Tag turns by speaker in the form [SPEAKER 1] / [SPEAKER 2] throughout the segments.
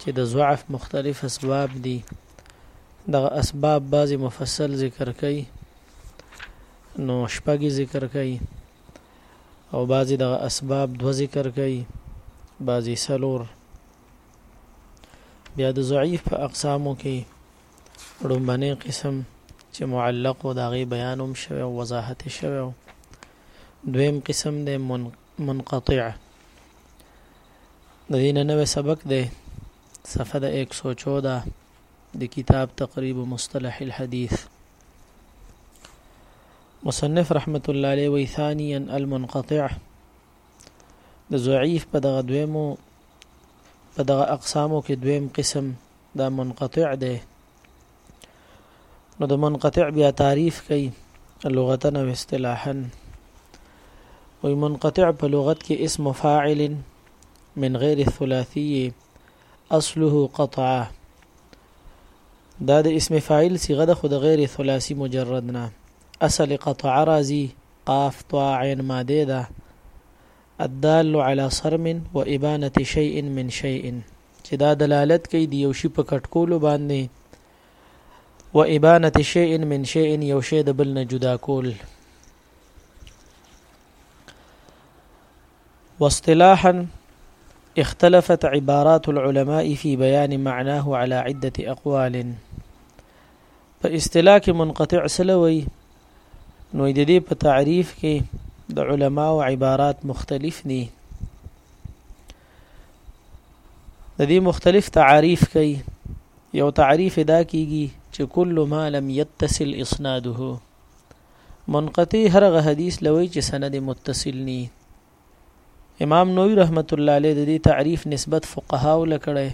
[SPEAKER 1] چې د ضعف مختلف اسباب دي دغه اسباب بعضی مفصل ذکر کوي نو شپږی ذکر کوي او بعضی دغه اسباب دو ذکر کوي بعضی سلور بیا د ضعیف په اقسامو کې ړومبنې قسم چې معلق او داغي بیان هم شوی او وضاحت شوی دویم قسم د منقطعه د دې نه نوې سبق دی صفحه د 114 د کتاب تقریب مصطلح الحديث مصنف رحمت الله علیه وی ثانیا المنقطع د ضعیف په دغه دویمو په دغه اقسامو کې دویم قسم دا منقطع دی نو د منقطع بیا تعریف کوي لغتا او اصطلاحا وي منقطع په لغت کې اسم فاعل من غیر الثلاثي اصله قطعه دا د اسم فاعل صيغه د خود غیر ثلاثي مجرد نه اصل قطع رازي قاف طاء عين ماده ده الدال على صرم وابانه شيء من شيء چې دا دلالت کوي د یو شي په کټکولو باندې و ابانه شیء من شیء یو شی د بل نه جدا کول واصطلاحا اختلفت عبارات العلماء في بيان معناه على عدة اقوال په اصطلاح کې منقطع سلوي نو د دې په تعریف کې د علماو عبارات مختلف دي د دې مختلف تعریف کوي یو تعریف دا کیږي چې کل ما لم يتصل اسناده منقطع هرغه حدیث لوي چې سند متصل ني امام نووي رحمت الله علیه د دې تعریف نسبت فقها ولکړي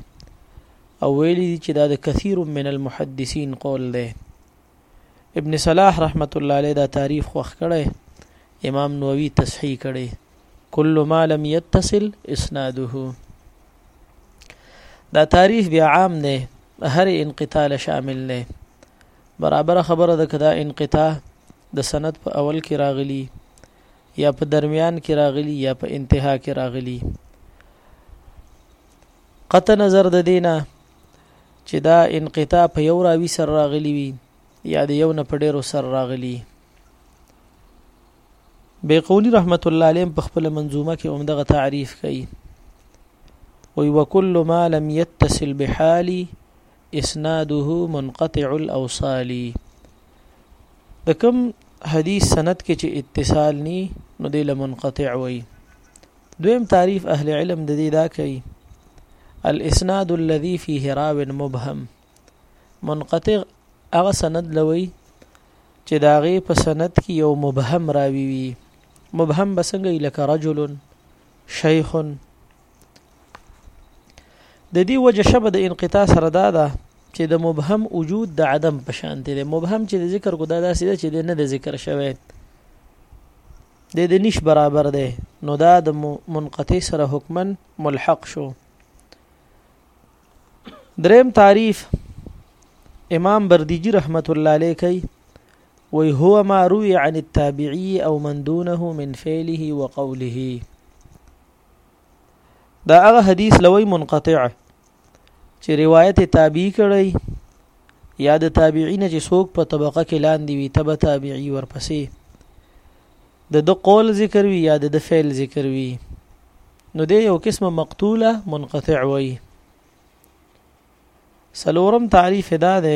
[SPEAKER 1] او ویلي چې دا د کثیر من المحدثین قول دی ابن صلاح رحمت الله علیه دا تعریف خوښ کړي امام نووي تصحیح کړي کل ما لم يتصل اسناده دا تعریف بیا عام نه هر انقطاع شامل نه برابر خبره ده کدا انقطاع د سند په اول کې راغلی یا په درمیان کې راغلی یا په انتها کې راغلی قطع نظر د دینه چې دا انقطاع په یو راوي سره راغلی وي یا د یو نه په ډیرو سره راغلی بیقونی رحمت الله علیه په خپل منظومه کې عمدغه تعریف کوي وی وکل ما لم يتصل بحالي اسناده منقطع الاوصال د کوم حدیث سند کې چې اتصال ني نو د منقطع وي دویم تعریف اهل علم د دې دا کوي الاسناد الذي فيه راو مبهم منقطع هغه سند لوي چې دا غي په سند کې یو مبهم راوي وي مبهم بسنګ لکه رجل شیخ د دې وجه شبه د انقطاع سره دا ده چې د مبهم وجود د عدم په شان دی مبهم چې د ذکر کو دا داسې ده چې د نه د ذکر شوی د د نش برابر دی نو دا د منقطع سره حکمن ملحق شو دریم تعریف امام بردیجی رحمت الله علیه کوي وی هو ما روي عن التابعي او من دونه من فعله وقوله دا هغه حدیث لوی منقطع چې روایت تابعی کړی یا د تابعین چې څوک په طبقه کې لاندې وي تبع تابعی ورپسې د د قول ذکر وی یا د فعل ذکر وی نو د یو قسمه مقتوله منقطع وي سلورم تعریف دا ده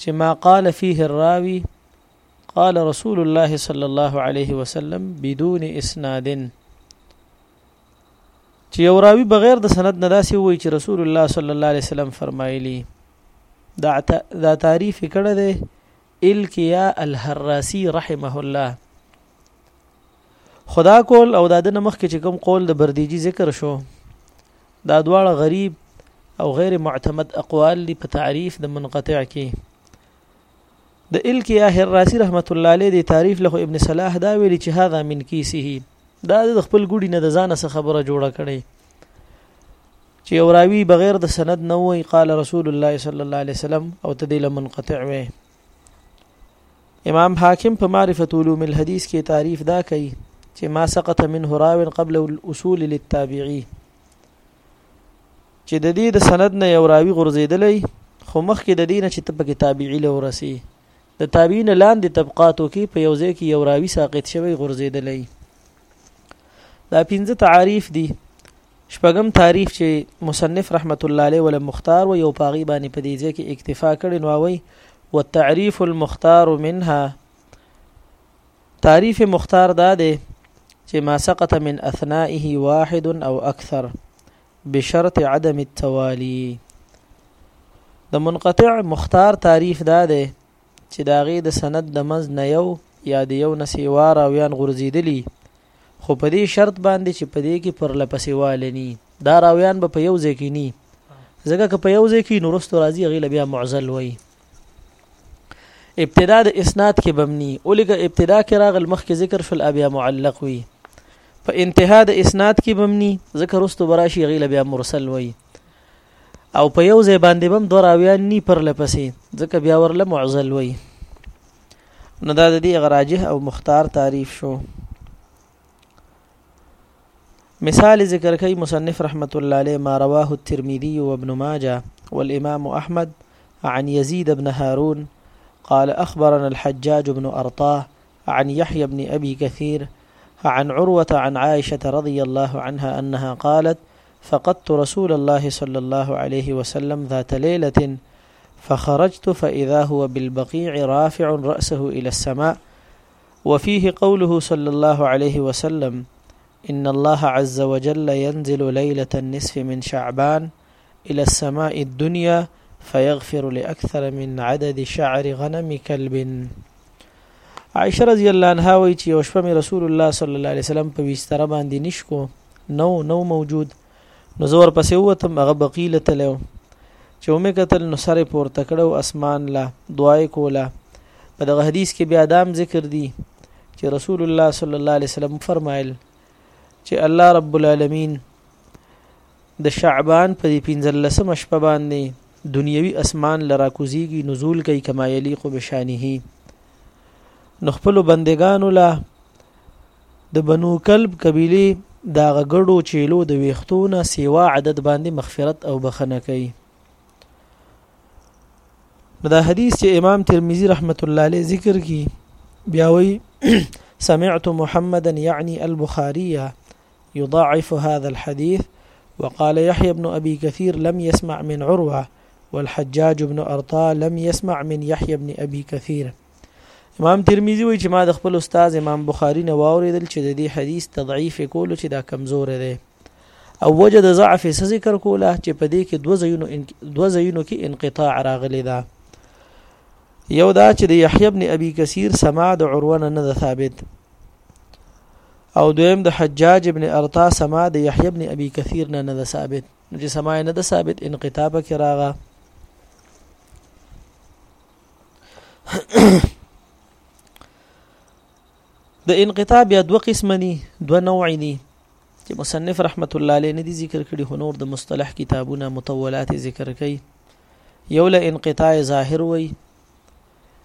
[SPEAKER 1] چې ما قال فيه الراوي قال رسول الله صلى الله عليه وسلم بدون اسناد چې یو راوی بغیر د سند نه داسې وایي چې رسول الله صلی الله علیه وسلم فرمایلی دا دا تعریف کړه ده الکیا الحراسی رحمه الله خدا کول او دا د مخ کې چې کوم قول د بردیجی ذکر شو دا دواړه غریب او غیر معتمد اقوال دی په تعریف د منقطع کې د الکی احر راسی رحمت الله علیه دی تعریف له ابن صلاح دا ویلی چې هاذا من کیسه دا د خپل ګوډی نه د ځان څخه خبره جوړه کړي چې او راوی بغیر د سند نه وای قال رسول الله صلی الله علیه وسلم او تدیل منقطع وي امام حاکم په معرفه علوم الحديث کې تعریف دا کوي چې ما سقط منه راو قبل الاصول للتابعي چې د دې د سند نه یو راوی غورځېدلی خو مخکې د دې نه چې ته په کتابعي له ورسي د تابعین لاندې طبقاتو کې په یو ځای کې یو راوی ساقط شوی غورځېدلی دا پنځه تعریف دي شپږم تعریف چې مصنف رحمت الله علیه ول مختار و یو پاغي باندې په دې ځای کې اکتفا کړي نو وایي والتعريف المختار منها تعریف مختار دا دی چې ما سقط من اثنائه واحد او اکثر بشرط عدم التوالي د منقطع مختار تعریف دا دی چې دا غي د سند د منځ نه یو یا د یو نسیوا راویان غورځیدلی خو په دې شرط باندې چې په دې کې پر لپسې والني دا راویان به په یو ځای کې ني ځکه که په یو ځای کې نورست راځي غي بیا معزل وي ابتدا د اسناد کې بمني اولګه ابتدا کې راغل مخکې ذکر شول ابیا معلق وي په انتها د اسناد کې بمني ذکر واستو براشي غیله بیا مرسل وي او په یو ځای باندې بم دوه راویان نی پر لپسې ځکه بیا ورله معزل وي نو دا د دې غراجه او مختار تعریف شو مثال ذکر کوي مصنف رحمت الله علیه ما رواه الترمذی و ابن ماجه والامام احمد عن يزيد بن هارون قال اخبرنا الحجاج بن ارطاه عن يحيى بن ابي كثير عن عروة عن عائشة رضي الله عنها أنها قالت فقدت رسول الله صلى الله عليه وسلم ذات ليلة فخرجت فإذا هو بالبقيع رافع رأسه إلى السماء وفيه قوله صلى الله عليه وسلم ان الله عز وجل ينزل ليله النصف من شعبان الى السماء الدنيا فيغفر لاكثر من عدد شعر غنم كلب عائشه رضی الله عنها وی چې یو شپه رسول الله صلی الله علیه وسلم په وستره باندې نشکو نو نو موجود نو زور پسې وتم هغه بقیله تلو چې ومه قتل نو سره پورته کړو اسمان لا دعای کولا په دغه حدیث کې بیا دام ذکر دی چې رسول الله صلی الله علیه وسلم فرمایل چې الله رب العالمین د شعبان په 15 شپه باندې دنیوي اسمان لرا کوزيږي نزول کوي کما یلیق بشانه نو خپل بندگانو لا د بنو کلب قبیله دا غګړو چیلو د ویختونه سیوا عدد باندې مغفرت او بخنه کوي دا حدیث چې امام ترمذی رحمت الله علیه ذکر کی بیا وی سمعت محمدا يعني البخاري يضاعف هذا الحديث وقال يحيى بن أبي كثير لم يسمع من عروة والحجاج بن أرطاء لم يسمع من يحيى بن أبي كثير امام ترمذی وایي چې ما د خپل استاد امام بخاری نه واوریدل چې د دې حدیث تضعیف کول چې دا کمزور دی او وجه د ضعف څه ذکر کوله چې په دې کې دو زینو ان... دو زینو کې انقطاع راغلی دا یو دا چې د یحیی ابن ابي کثیر سماع د عروه نه نه ثابت او دویم د حجاج ابن ارطا سما د یحیی ابن ابي کثیر نه نه ثابت نو چې سما نه ده ثابت انقطاب کې راغه د انقطاع بیا دوه قسم دي دوه نوع دي چې مصنف رحمت الله علیه نه دي ذکر کړي خو نور د مصطلح کتابونه متولات ذکر کوي یو له انقطاع ظاهر وي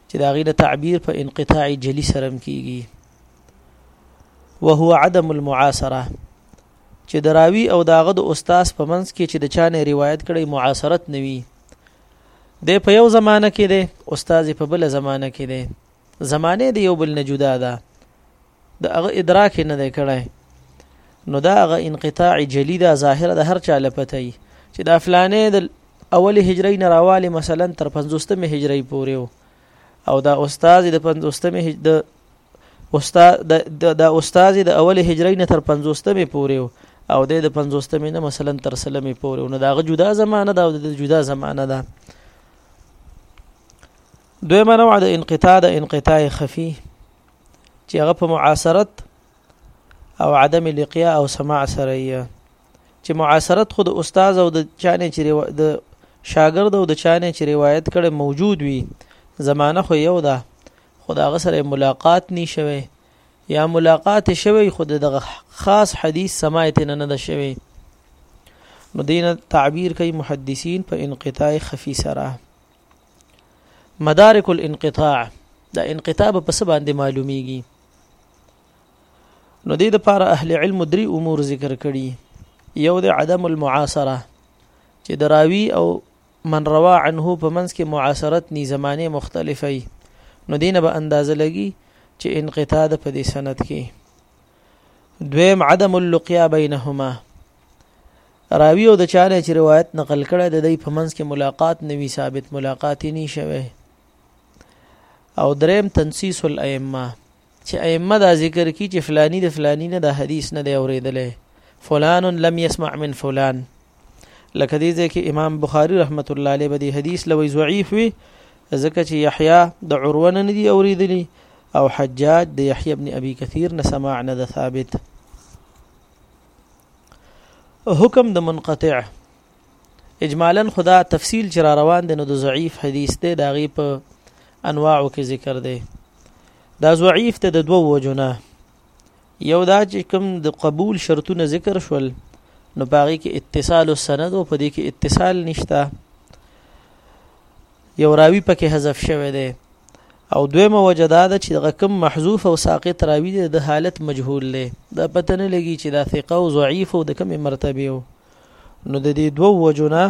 [SPEAKER 1] چې دا غي د تعبیر په انقطاع جلی سرم کیږي وهو عدم المعاصره چې دراوی او داغه د استاد په منځ کې چې د چانه روایت کړي معاصرت نوي دی په یو زمانه کې دی استاد په بل زمانه کې دی زمانه دی یو بل نه جدا ده د هغه ادراک نه دی کړای نو دا هغه انقطاع جلی دا ظاهره د هر چا لپته ای چې دا فلانه د اول هجری نه راواله مثلا تر 50مه هجری پورې او دا استاد د 50مه د استاد د استاد د اول هجری نه تر 50مې پورې او د 50مې نه مثلا تر 30مې پورې نو دا جدا زمانه ده او د جدا زمانه ده دویمه نوع د انقطاع د انقطاع خفي چې هغه په معاصرت او عدم لقیا او سماع سره یې چې معاصرت خود استاد او د چانه چې د شاګرد او د چانه چې روایت کړي موجود وي زمانه خو یو ده خو د هغه سره ملاقات نی شوی یا ملاقات شوی خو دغه خاص حدیث سماع ته نه ده شوی نو دینه تعبیر کوي محدثین په انقطاع خفي سره مدارک الانقطاع دا انقطاع په څه باندې معلومیږي نو دې د پاره اهل علم درې امور ذکر کړي یو د عدم المعاصره چې دراوی او من روا عنه په منځ کې معاصرت ني زمانه مختلفه ای نو دینه به اندازه لګي چې انقطاع د په دې سند کې دویم عدم اللقیا بینهما راوی او د چانه چې روایت نقل کړه د دې په منځ کې ملاقات نوي ثابت ملاقات ني شوه او دریم تنسیس الائمه چې ائمه دا ذکر کی چې فلانی د فلانی نه د حدیث نه دی اوریدلی فلان لم يسمع من فلان لکه دې ځکه امام بخاری رحمت الله علیه به دې حدیث لوي ضعیف وي ځکه چې یحیی د عروه نه دی اوریدلی او حجاج د یحیی ابن ابي کثیر نه سماع نه ده ثابت حکم د منقطع اجمالا خدا تفصیل چې را روان دی نو د ضعیف حدیث دی د هغې په انواعو کې ذکر دی دا ضعیف ته د دوو وجونه یو دا چې کوم د قبول شرطونه ذکر شول نو پاغي کې اتصال السند او پدې کې اتصال نشتا یو راوی پکې حذف شوی دی او دویمه وجه دا ده چې دغه کم محذوف او ساقط راوی دی د حالت مجهول دی دا پته نه لګي چې دا ثقه او ضعیف او د کومې مرتبه نو د دې دوه وجو نه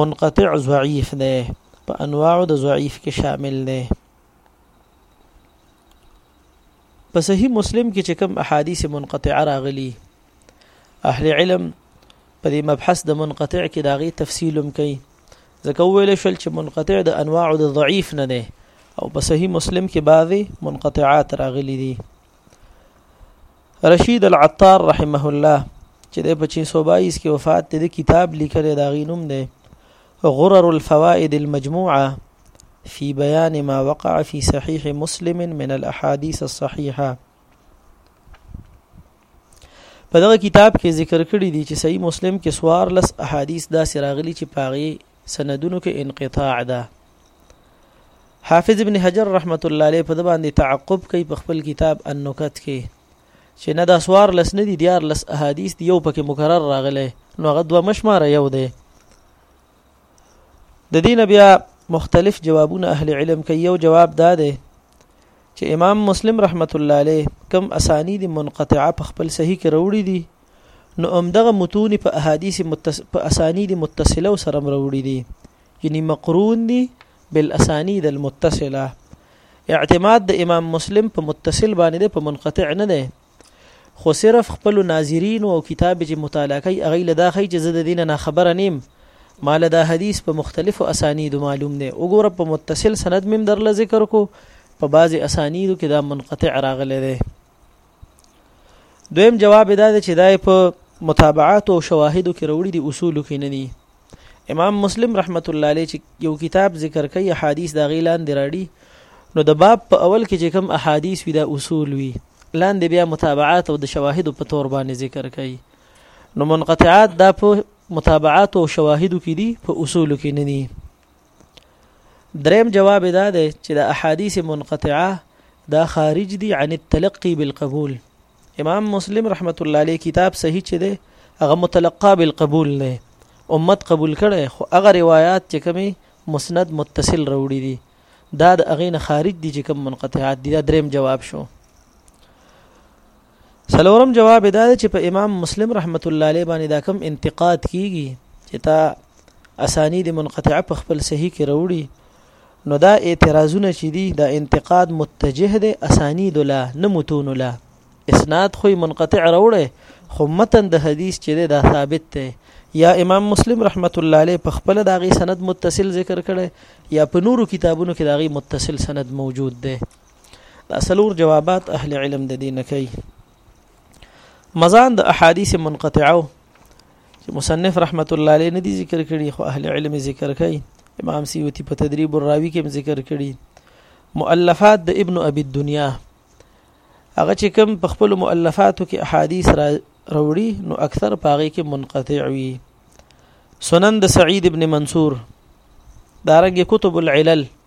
[SPEAKER 1] منقطع ضعیف دی په انواعو د ضعیف کې شامل دی په صحیح مسلم کې چې کوم احادیث منقطعه راغلي اهل علم په دې مبحث د منقطع کې داغي تفصیلم کوي ځکه ویل شول چې منقطع د انواع د ضعیف نه دی او په صحیح مسلم کې بعضی منقطعات راغلي دي رشید العطار رحمه الله چې د 522 کې وفات دی د کتاب لیکل دا غینوم دی غرر الفوائد المجموعه في بيان ما وقع في صحيح مسلم من الاحاديث الصحيحه په دغه کتاب کې ذکر کړی دی چې صحیح مسلم کې سوار لس احادیث دا سراغلی چې پاغي سندونو کې انقطاع ده حافظ ابن حجر رحمت الله علیه په د باندې تعقب کوي په خپل کتاب النکت کې چې نه دا سوار لس نه دي دیار لس احادیث دی یو پکې مکرر راغلی نو هغه دوه مشماره یو دی د دین بیا مختلف جوابونه اهل علم کوي یو جواب دا دی چې امام مسلم رحمت الله علیه کم اسانید منقطعه په خپل صحیح کې وروړي دي نو همدغه متون په احادیث متص... په اسانید متصله سره مروړي دي یعنی مقرون دي بالاسانید المتصله اعتماد د امام مسلم په متصل باندې په منقطع نه دی خو صرف خپل ناظرین او کتاب چې مطالعه کوي اغه له دا خی چې زه د دین نه خبره نیم مال دا حدیث په مختلفو اسانید معلوم دی وګوره په متصل سند مم در ذکر کو په بعضی اسانیدو کې دا منقطع راغلی دی دویم جواب دا دی چې دای په متابعات او شواهدو کې وروړي دي اصول کې نه دي امام مسلم رحمت الله علیه چې یو کتاب ذکر کوي احادیث دا غیلان دی راړي نو د باب په اول کې چې کوم احادیث وي دا اصول وي لاندې بیا متابعات او د شواهدو په تور باندې ذکر کوي نو منقطعات دا په متابعات او شواهدو کې دي په اصول کې نه دي دریم جواب دا دی چې د احادیث منقطعه دا خارج دي عن التلقي بالقبول امام مسلم رحمت الله علیه کتاب صحیح چې دی هغه متلقا بالقبول نه امت قبول کړي خو هغه روایت چې کومي مسند متصل راوړي دي دا د اغین خارج دي چې کوم منقطعات دي دا دریم جواب شو سلورم جواب دا چې په امام مسلم رحمت الله علیه باندې دا کم انتقاد کیږي چې تا اسانید منقطعه په خپل صحیح کې وروړي نو دا اعتراضونه چې دي دا انتقاد متجه دي اسانید لا نه متون لا اسناد خو منقطع وروړي خو متن د حدیث چې دا ثابت دی یا امام مسلم رحمت الله علیه په خپل داغي سند متصل ذکر کړي یا په نورو کتابونو کې داغي متصل سند موجود دی دا سلور جوابات اهل علم د دې نه کوي مزان د احادیث منقطعه چې مصنف رحمت الله علیه ندي ذکر کړي خو اهل علم ذکر کوي امام سیوطی په تدریب الراوی کې ذکر کړي مؤلفات د ابن ابي الدنيا هغه چې کوم په خپل مؤلفاتو کې احادیث را وروړي نو اکثر پاغي کې منقطع وي سنن د سعید ابن منصور دارنګ کتب العلل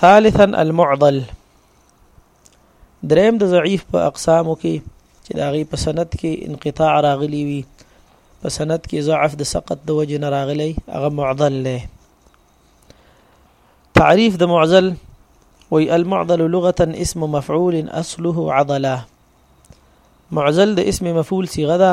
[SPEAKER 1] ثالثا المعضل دریم د ضعیف په اقسامو کې چې دا غي په سند کې انقطاع راغلی وي په سند کې ضعف د سقط د وجه نه راغلی هغه معضل له تعریف د معضل وي المعضل لغه اسم مفعول اصله عضله معضل د اسم مفعول صيغه ده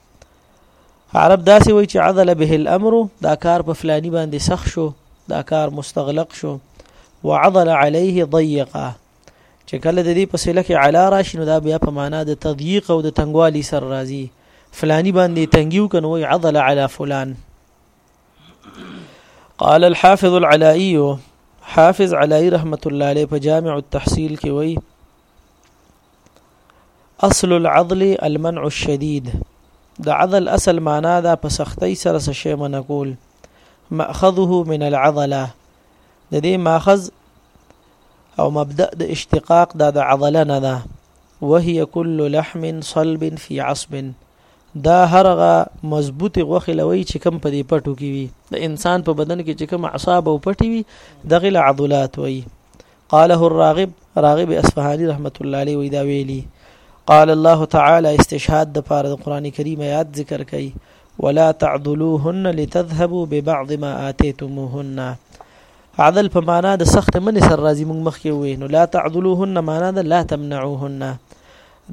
[SPEAKER 1] عرب داسې وایي چې عدل به الامر دا کار په فلانی باندې سخ شو دا کار مستغلق شو وعضل عليه ضيقه چې کله د دې په سله کې علا راشي نو دا بیا په معنا د تضييق او د تنګوالي سر راځي فلانی باندې تنګیو کنو عضل على فلان قال الحافظ العلائي حافظ علائي رحمت الله عليه په جامع التحصيل کې وایي اصل العضل المنع الشديد د عضل اصل معنا دا په سختۍ سره څه شی منع کول ماخذه من العضله د دې ماخذ او مبدا د اشتقاق دا د عضله نه ده وهي كل لحم صلب في عصب دا هرغه مضبوط غوخه لوي چې کم په دې پټو کې وي د انسان په بدن کې چې کم اعصاب او پټي وي دغه عضلات وي قاله الراغب راغب اصفهاني رحمت الله علیه وی دا ویلی قال الله تعالی استشهاد د پاره د قران کریم آیات ذکر کړي ولا تعذلوهن لتذهبوا ببعض ما اتيتموهن عدل په معنا د سخت من سر راځي موږ مخکې وې نو لا تعذلوهن معنا د لا تمنعوهن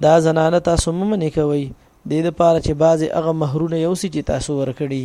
[SPEAKER 1] دا زنانه تاسو ممنې کوي د دې لپاره چې بعضې هغه مهرونه یو سي چې تاسو ورکړي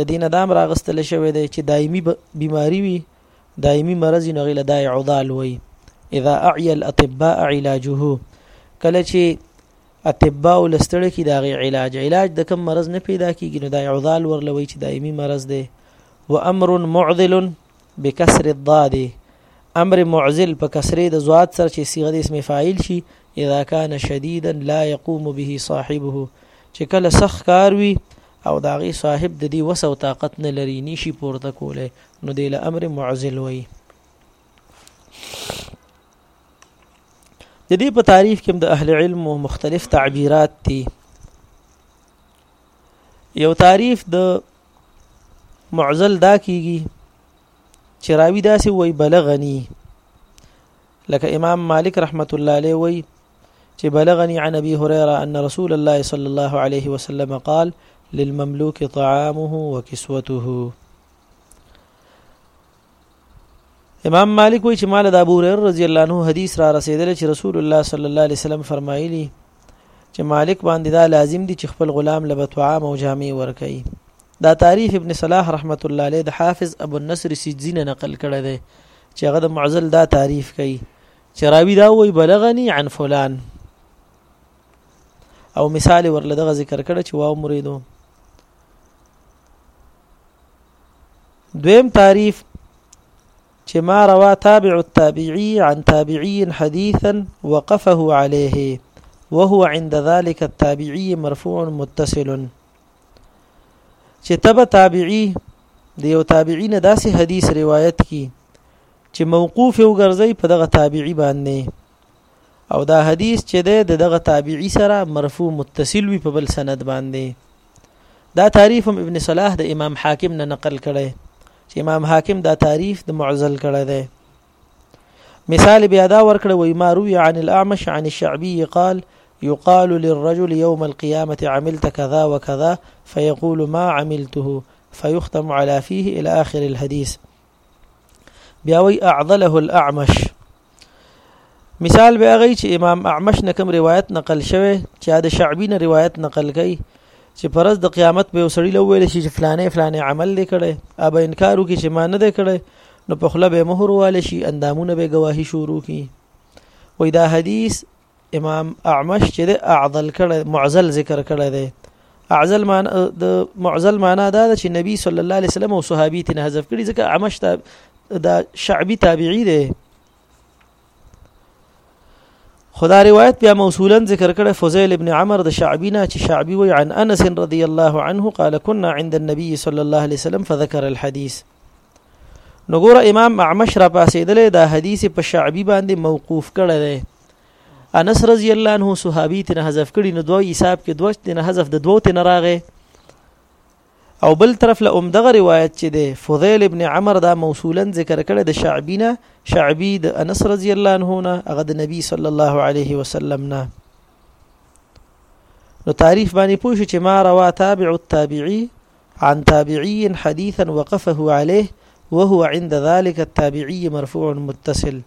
[SPEAKER 1] د دینه دام راغستل شوی دی چې دایمي بیماری وي دایمي مرض نه غیله دای عضال وي اذا اعي الاطباء علاجه کله چې اطباء لستړي کې داغي علاج علاج د کم مرض نه پیدا کیږي نو دای عضال ورلوي چې دایمي مرض دی وامر معضل بکسر الضاد امر معزل په کسرې د زواد سره چې صيغه د اسم فاعل شي اذا كان شديدا لا يقوم به صاحبه چې کله سخت کار وي او داغي صاحب د دې وسو طاقت نه لري نشي پورته کوله نو د امر معزل وي د دې په تعریف کې د اهل علم مختلف تعبیرات دي یو تعریف د معزل دا کیږي چې راوی داسې وای بلغني لکه امام مالک رحمت الله علیه وای چې بلغني عن ابي هريره ان رسول الله صلى الله عليه وسلم قال للمملوك طعامه وكسوته امام مالک وی چې مال د ابو هريره رضی الله عنه حدیث را رسیدل چې رسول الله صلی الله علیه وسلم فرمایلی چې مالک باندې دا لازم دي چې خپل غلام له طعام او جامې ورکړي دا تعریف ابن صلاح رحمت الله علیه د حافظ ابو النصر سیجزی نه نقل کړی دی چې هغه د معزل دا تعریف کوي چې راوی دا وی بلغنی عن فلان او مثال ورله دغه ذکر کړ چې واو مریدو دویم تعریف چې ما روا تابع التابعي عن تابعي حديثا وقفه عليه وهو عند ذلك التابعي مرفوع متصل چې تبع تابعي د یو تابعي نه داسې حدیث روایت کی چې موقوف وګرځي په دغه تابعي باندې او دا حدیث چې د دغه تابعي سره مرفوع متصل وي په بل سند باندې دا تعریف هم ابن صلاح د امام حاکم نه نقل کړي چې امام حاکم دا تعریف د معزل کړي دی مثال بیا دا ورکړ وای ما روي عن الاعمش عن الشعبي قال يقال للرجل يوم القيامة عملت كذا وكذا فيقول ما عملته فيختم على فيه إلى آخر الحديث بیا وی اعضله الاعمش مثال به هغه چې امام اعمش نه کوم روایت نقل شوی چې د شعبی نه روایت نقل کړي چې پرز د قیامت په وسړی لو ویل شي چې فلانه فلانه عمل دی کړي ابا انکار وکړي چې ما نه دی کړي نو په خله به مهر واله شي اندامونه به گواهی شروع کی وای دا حدیث امام اعمش چې د اعذل کړه معزل ذکر کړه دی اعزل معنا د معزل معنا دا ده چې نبی صلی الله علیه وسلم او صحابي تنه حذف کړي ځکه عمش ته دا شعبي تابعي دی خدا روایت بیا موصولا ذکر کړه فضیل ابن عمر د شعبی نه چې شعبی وی عن انس رضی الله عنه قال كنا عند النبي صلی الله علیه وسلم فذكر الحديث نو ګوره امام اعمش را پاسېدلې دا حدیث په شعبي باندې موقوف کړی دی انس رضی الله عنه صحابي تن حذف کړي نو دوه حساب کې دوه تن حذف د دوه تن راغې او بل طرف له ام دغه روایت چې دی فضیل ابن عمر دا موصولا ذکر کړی د شعبي نه شعبي د انس رضی الله عنه نه هغه د نبی صلی الله علیه وسلم نه نو تعریف باندې پوه شو چې ما روا تابع التابعي عن تابعي حديثا وقفه عليه وهو عند ذلك التابعي مرفوع متصل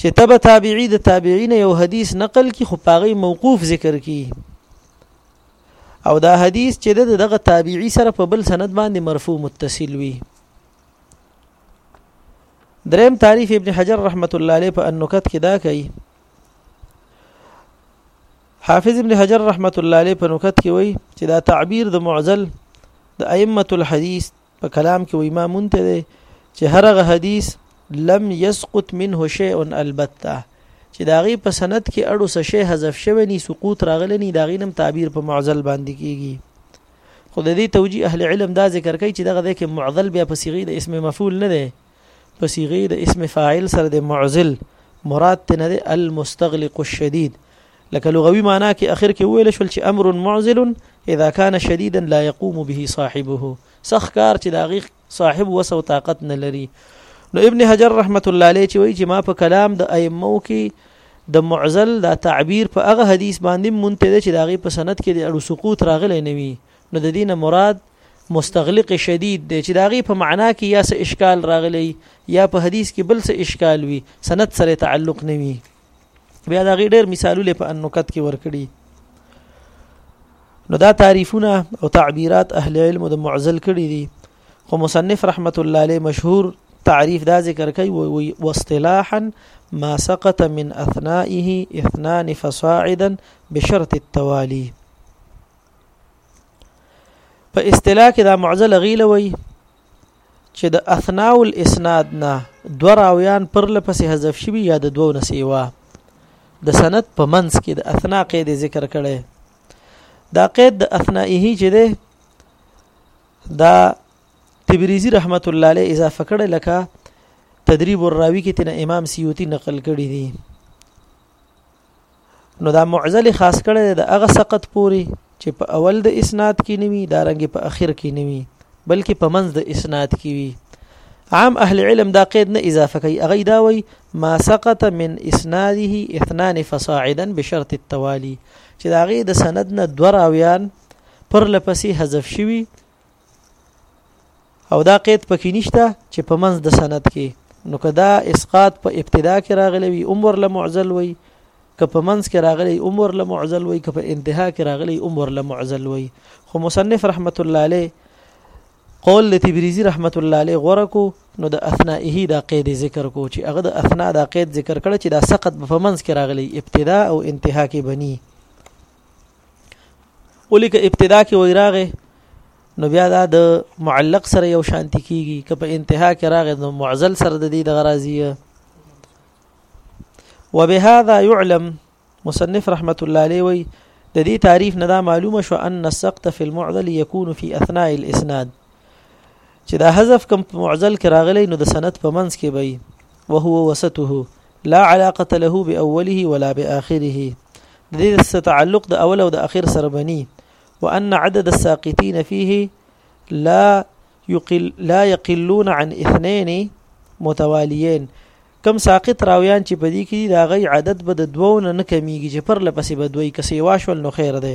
[SPEAKER 1] چې تبع تابعي د تابعین یو حدیث نقل کی خو پاغي موقوف ذکر کی او دا حدیث چې دغه تابعی سره په بل سند باندې مرفوع متصل وي دریم تعریف ابن حجر رحمت الله علیه په النکت کې دا کوي حافظ ابن حجر رحمت الله علیه په نکت کې وایي چې دا تعبیر د معزل د ائمه الحديث په کلام کې وایي ما مونته دی چې هرغه حدیث لم يسقط منه شيء البته چې دا غي په سند کې اړو څه شی حذف شوی ني سقوط راغلی ني دا غي نم تعبیر په معزل باندې کیږي خو د دې توجیه اهل علم دا ذکر کوي چې دغه د کې معضل بیا په صيغه د اسم مفعول نه دی په صيغه د اسم فاعل سره د معزل مراد تنه د المستغلق الشديد لکه لغوي معنا کې اخر کې ویل شول چې امر معزل اذا كان شديدا لا يقوم به صاحبه سخ کار چې داغي صاحب وسو طاقت نه لري نو ابن حجر رحمت الله علیه چې وایي چې ما په کلام د ائمه کې د معزل دا تعبیر په هغه حدیث باندې مونته چې داغي په سند کې د اړو سقوط راغلی نه وي نو د دینه مراد مستغلق شدید دی چې داغي په معنا کې یا څه اشکال راغلی یا په حدیث کې بل څه اشکال وي سند سره تعلق نه وي بیا داغي ډېر مثالونه په انکت کې ورکړي نو دا تعریفونه او تعبیرات اهل علم د معزل کړي دي خو مصنف رحمت الله علیه مشهور تعریف دا ذکر کوي واصطلاحا ما سقط من اثنائه اثنان فصاعدا بشرط التوالي په اصطلاح کې دا معزله غیله وي چې د اثناء الاسناد نه دو راویان پر لپسې حذف شوی یا د دوو نسیوا د سند په منځ کې د اثناء قید ذکر کړي دا قید د اثنائه چې ده دا تبریزی رحمت الله علیه اضافه کړي لکه تدریب الراوی کې تن امام سیوطی نقل کړي دي نو دا معزل خاص کړی د هغه سقط پوری چې په اول د اسناد کې نیوي دا رنګ په اخر کې نیوي بلکې په منځ د اسناد کې وي عام اهل علم دا قید نه اضافه کوي اغه دا وي ما سقط من اسناده اثنان فصاعدا بشرط التوالي چې دا غي د سند نه دوراویان پر لپسې حذف شوي او دا قید پکې نشته چې په منځ د سند کې نو کدا اسقاط په ابتدا کې راغلی وي عمر له معزل وي که په منځ کې راغلی عمر له معزل وي که په انتها کې راغلی عمر له معزل وي خو مصنف رحمت الله علیه قول لتبریزی رحمت الله علیه غوړه کو نو د اثنائه دا قید ذکر کو چې هغه د اثنا دا قید ذکر کړ چې دا سقط په منځ کې راغلی ابتدا او انتها کې بنی ولې که ابتدا کې وای راغې نو بیا دا د معلق سره یو شانتی کیږي که په انتها کې راغې نو معزل سره د دې د غرازیه وبهذا يعلم مصنف رحمت الله عليه وي د دې تعریف نه دا معلومه شو ان السقط في المعضل يكون في اثناء الاسناد چې دا حذف کوم په معزل کې راغلی نو د سند په منځ کې وي وهو وسته لا علاقه له باوله ولا باخره د دې تعلق د اول او د اخر سره بني وان عدد الساقطين فيه لا يقل لا يقلون عن اثنين متواليين کم ساقط راویان چې په دې کې دا غي عدد به د دوو نه کمیږي چې پر لپسې به دوی کسې واشول نو خیر ده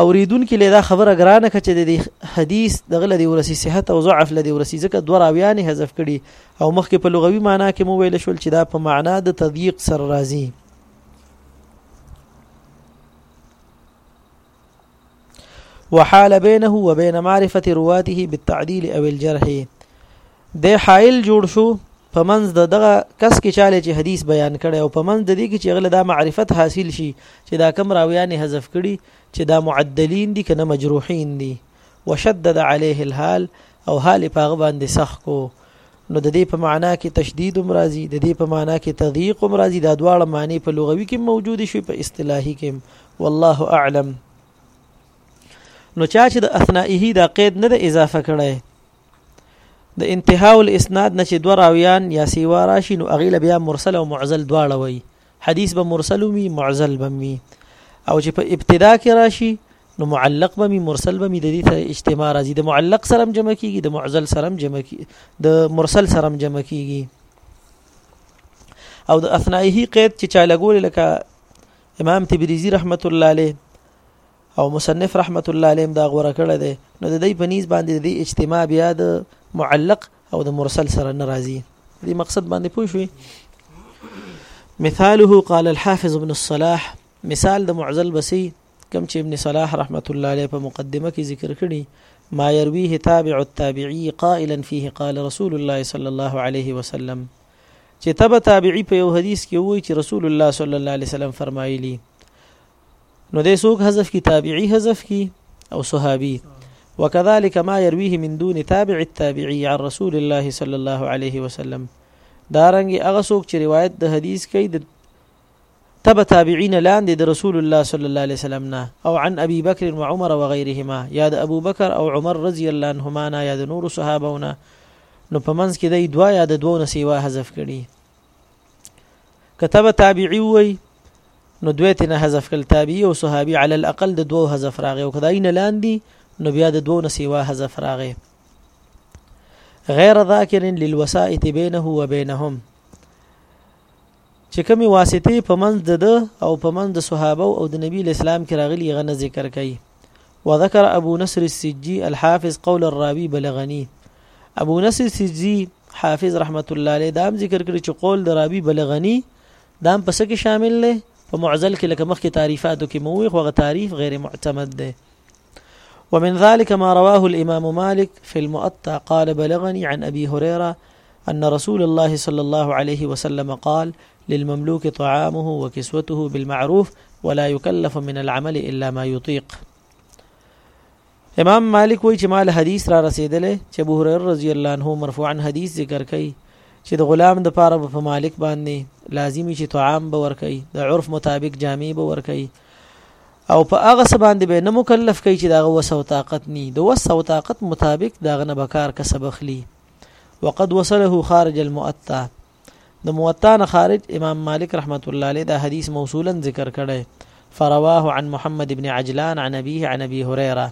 [SPEAKER 1] اوریدونکي له دا خبره ګرانه کړه چې د دې حدیث دغه لدی ورسی صحت او ضعف لدی ورسی ځکه دوه راویان حذف کړي او مخکې په لغوي معنی کې مو ویل شول چې دا په معنا د تضییق سره راځي وحال بينه وبين معرفة رواته بالتعديل أو الجرح د حائل جوړ شو په منځ د دغه کس کې چاله چې حدیث بیان کړي او په منځ د دې کې چې غل دا معرفت حاصل شي چې دا کم راویان حذف کړي چې دا معدلین دي کنه مجروحین دي وشدد عليه الحال او حال پاغه باندې سخ کو نو د دې په معنا کې تشدید هم راځي د دې په معنا کې تضییق هم راځي دا دواړه معنی په لغوي کې موجود شي په اصطلاحي کې والله اعلم نو چا چې د اثنائه دا قید نه د اضافه کړي د انتهاء الاسناد نه چې دوه راویان یا سیوا راشي نو اغیله بیا مرسل او معزل دواړه وي حدیث به مرسل وي معزل به وي او چې په ابتدا کې راشي نو معلق به می مرسل به می د دې سره اجتماع راځي د معلق سره جمع کیږي د معزل سره جمع کیږي د مرسل سره جمع کیږي او د اثنائه قید چې چا لګول لکه امام تبریزی رحمت الله علیه او مصنف رحمت الله علیه دا غوړه کړه ده نو د دې په نیز باندې د اجتماع بیا د معلق او د مرسل سره ناراضي دې مقصد باندې پوه شوي مثاله قال الحافظ ابن الصلاح مثال د معزل بسی کم چې ابن صلاح رحمت الله علیه په مقدمه کې ذکر کړي ما يرويه تابع التابعي قائلا فيه قال رسول الله صلى الله عليه وسلم چې تبع تابعي په یو حدیث کې وایي چې رسول الله صلی الله علیه وسلم فرمایلی نو دې سوق حذف کی تابعی حذف کی او صحابی وكذلك ما يرويه من دون تابع التابعي عن رسول الله صلى الله عليه وسلم دارنګ هغه څوک چې روایت د حدیث کوي د تبع تابعین لاندې د رسول الله صلی الله علیه وسلم نه او عن ابي بکر و عمر و غیرهما یا د ابو بکر او عمر رضی الله عنهما نه یا د نور صحابهونه نو په منځ کې د دوا یا د دوه نه سیوا حذف کړي کتب تابعی وای نو دوی ته نه حذف کړ تابعی او صحابي علي الاقل د دوو حذف راغی او کداي نه لاندې نو بیا د دوو نه سیوا حذف راغی غیر ذاکر للوسائط بینه و بینهم چې کومي واسطه په منځ د او په منځ د صحابه او د نبی اسلام کې راغلي غنه ذکر کړي وذكر ابو نصر السجي الحافظ قول الراوي بلغني ابو نصر السجي حافظ رحمت الله علیه دا هم ذکر کړی چې قول د راوی بلغنی دا هم پس کې شامل دی په معزل کې لکه مخکې تعریفاتو کې موي خو تعریف غیر معتمد دی ومن ذلك ما رواه الإمام مالك في المؤطأ قال بلغني عن أبي هريرة ان رسول الله صلی الله علیه وسلم قال للمملوک طعامه وكسوته بالمعروف ولا يكلف من العمل الا ما يطيق امام مالک وایي چې مال حدیث را رسیدلې چې ابو هريره رضی الله عنه مرفوعا حدیث ذکر کړي چې د غلام د پاره په مالک باندې لازمی چې طعام به ور کوي د عرف مطابق جامع به ور کوي او په هغه څه باندې به نه مکلف کوي چې دغه وسه او طاقت ني د وسه او طاقت مطابق دغه نه بکار کسب اخلي وقد وصله خارج المؤتا د موطا نه خارج امام مالک رحمت الله علیه دا حدیث موصولا ذکر کړي فرواه عن محمد ابن عجلان عن ابيه عن ابي هريره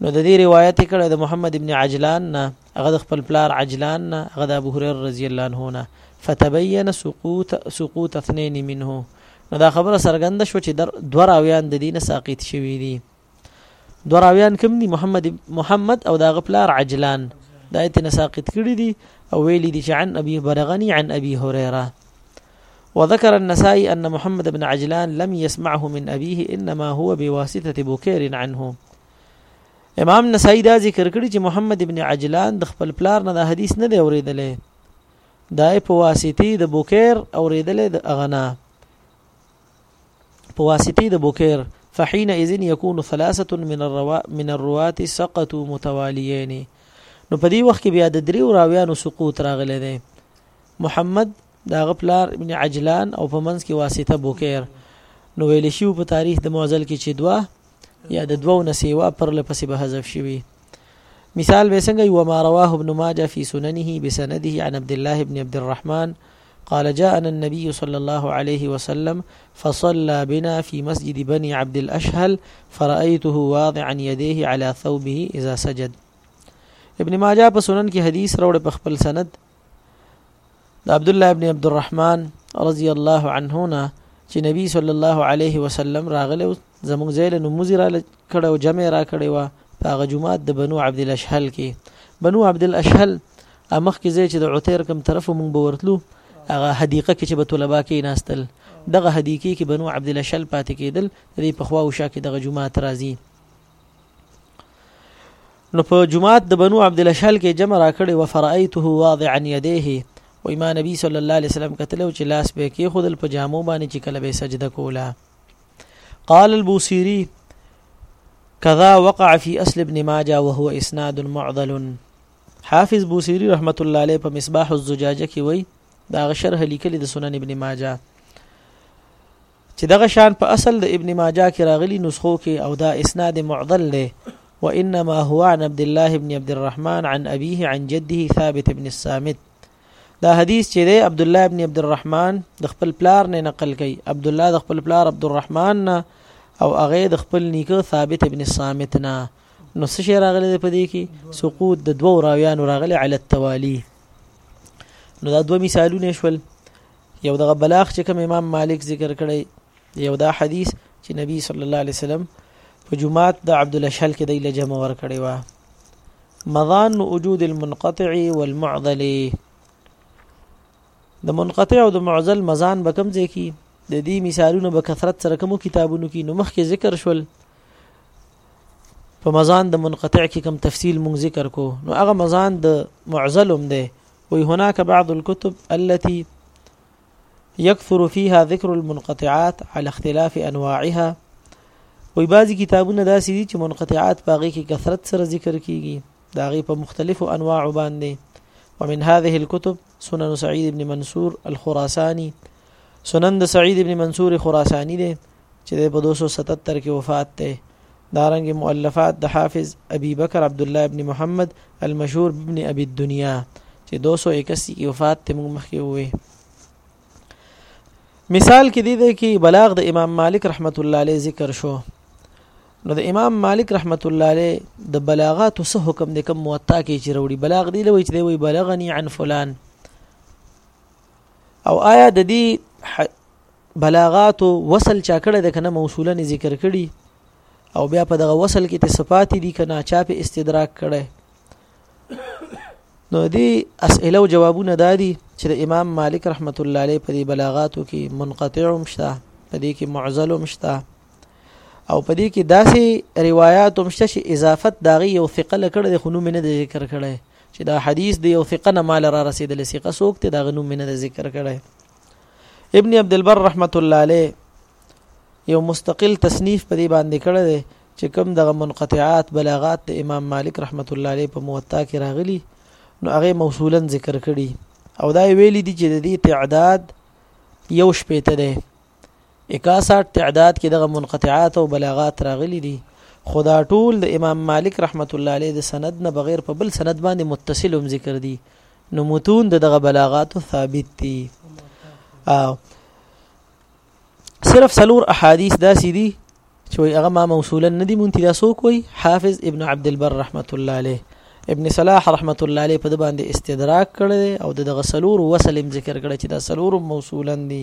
[SPEAKER 1] نو د دې روایت کړه د محمد ابن عجلان نه هغه خپل پلار عجلان نه هغه د ابو هريره رضی الله عنه نه فتبين سقوط سقوط اثنين منه نو دا خبره سرګند شو چې در دوه راویان د دینه ساقط شوی دي دوراویان کوم دي محمد محمد او داغه پلار عجلان دا ایتنه ساقط کړی دي او ویلي دي چې عن ابي برغني عن ابي هريره وذكر النسائي أن محمد بن عجلان لم يسمعه من أبيه إنما هو بواسطة بكير عنه امام نسائی دا ذکر کړی چې محمد ابن عجلان د خپل پلار نه دا حدیث نه دی اوریدلې دا په واسطه د بوکیر اوریدلې د اغنا پواسطه د بوکير فحين اذن يكون ثلاثه من الروا من الروات سقطوا متواليين نو په دې وخت کې بیا د دریو راویانو سقوط راغلی دی محمد دا غپلار ابن عجلان او په منځ کې واسطه بوکير نو ویل شي په تاریخ د معزل کې چې دوا یا د دوو نسیوا پر لپسې به حذف شوی مثال به څنګه یو ما رواه ابن ماجه فی سننه بسنده عن عبد الله ابن عبد الرحمن قال جاءنا النبي صلى الله عليه وسلم فصلى بنا في مسجد بني عبد الأشهل فرأيته واضعا يديه على ثوبه إذا سجد ابن ماجه په سنن کې حدیث راوړ په خپل سند د عبد الله ابن عبد الرحمن رضی الله عنه نه چې نبی صلی الله علیه وسلم راغله زمونږ ځای له نموزي را کړه او جمع را کړې و په هغه جمعات د بنو عبد الاشهل کې بنو عبد الاشهل امخ کې ځای چې د عتیر کم طرف مونږ به ورتلو هغه حدیقه کې چې به طلبه کې ناستل دغه حدیقه کې بنو عبد الاشهل پاتې کېدل د په خوا او شا کې دغه جمعات راځي نو په جمعات د بنو عبد الاشهل کې جمع را کړې و فرایته واضعا يديه و امام نبی صلی الله علیه وسلم کتلو چې لاس به کې خودل په جامو باندې چې کله به سجده کوله قال البوصيري كذا وقع في أصل ابن ماجه وهو إسناد معضل حافظ بوصيري رحمة الله عليه په مصباح الزجاجه کې وای دا شرح لیکلی د سنن ابن ماجه چې دغه شان په اصل د ابن ماجه کې راغلي نسخو کې او دا اسناد معضل دی وانما هو عن عبد الله بن عبد الرحمن عن ابيه عن جده ثابت بن الصامت دا حدیث چې دی عبد الله ابن عبد الرحمن د خپل پلار نه نقل کړي عبد الله د خپل پلار عبد الرحمن نه او هغه د خپل نیکه ثابت ابن صامت نه نو څه شي راغلي په دې کې سقوط د دوو راویانو راغلي علی التوالی نو دا دوه مثالونه شول یو دغه بلاغ چې کوم امام مالک ذکر کړی یو دا حدیث چې نبی صلی الله علیه وسلم په جمعات د عبد الله شل کې د لجمه ور کړی و مضان وجود المنقطع والمعضل د منقطع او د معضل مزان به کم ځای کی د دې مثالونه به کثرت سره کوم کتابونو کې نو مخکې ذکر شول په مزان د منقطع کې کم تفصیل مونږ ذکر کو نو هغه مزان د معضل هم ده وي هناك بعض الكتب التي يكثر فيها ذكر المنقطعات على اختلاف انواعها وي بعضي کتابونه داسې دي چې منقطعات باغې کې کثرت سره ذکر کیږي دا غي په مختلفو انواع باندې ومن هذه الكتب سنن سعيد بن منصور الخراساني سنن د سعيد بن منصور خراساني ده چې دی په دوه سوه ستتر کې وفات دی دارنګ مؤلفات د حافظ ابي بکر عبد الله ابن محمد المشهور ابن ابي الدنيا چې 281 کې وفات ته موږ مخکې وې مثال کې دی دی کې بلاغ د امام مالک رحمت الله علیه ذکر شو نو د امام مالک رحمت الله علیه د بلاغات سه حکم د کم موطا کې چې وروړي بلاغ دی لوي چې دی وي بلغني عن فلان او آیا د دې بلاغات وصل چا کړه د کنه موصوله نه ذکر کړي او بیا په دغه وصل کې ته صفات دي کنه چا په استدراک کړي نو دې اسئله او جوابونه دادي چې د امام مالک رحمت الله علیه په دې بلاغاتو کې منقطع مشته په دې کې معزل مشته او په دې کې داسې روایت مشته چې اضافت داغي یو ثقل کړه د خنوم نه ذکر کړي چې دا حدیث د یو ثقه نه مال را رسیدل ثقه سوک ته دا غنوم نه ذکر کړي ابن عبد البر رحمت الله علیه یو مستقل تصنیف په دې باندې کړی دی چې کوم دغه منقطعات بلاغات د امام مالک رحمت الله علیه په موطا کې راغلي نو هغه موصولا ذکر کړي او دا ویلي دي چې د دې تعداد یو شپېته دی 61 تعداد کې دغه منقطعات او بلاغات راغلي دي خدا ټول د امام مالک رحمت الله علیه د سند نه بغیر په بل سند باندې متصل هم ذکر دي نو متون دغه بلاغات ثابت دي او صرف سلور احادیث داسې دي چې وي هغه ما موصولا نه دي مونږ دا څوک وي حافظ ابن عبد البر رحمت الله عليه ابن صلاح رحمت الله عليه په د باندې استدراک کړی او د غسلور وسلم ذکر کړی چې دا سلور موصولا دي